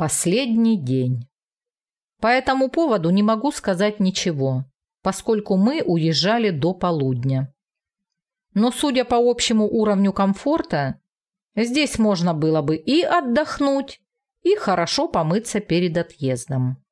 Последний день. По этому поводу не могу сказать ничего, поскольку мы уезжали до полудня. Но судя по общему уровню комфорта, здесь можно было бы и отдохнуть, и хорошо помыться перед отъездом.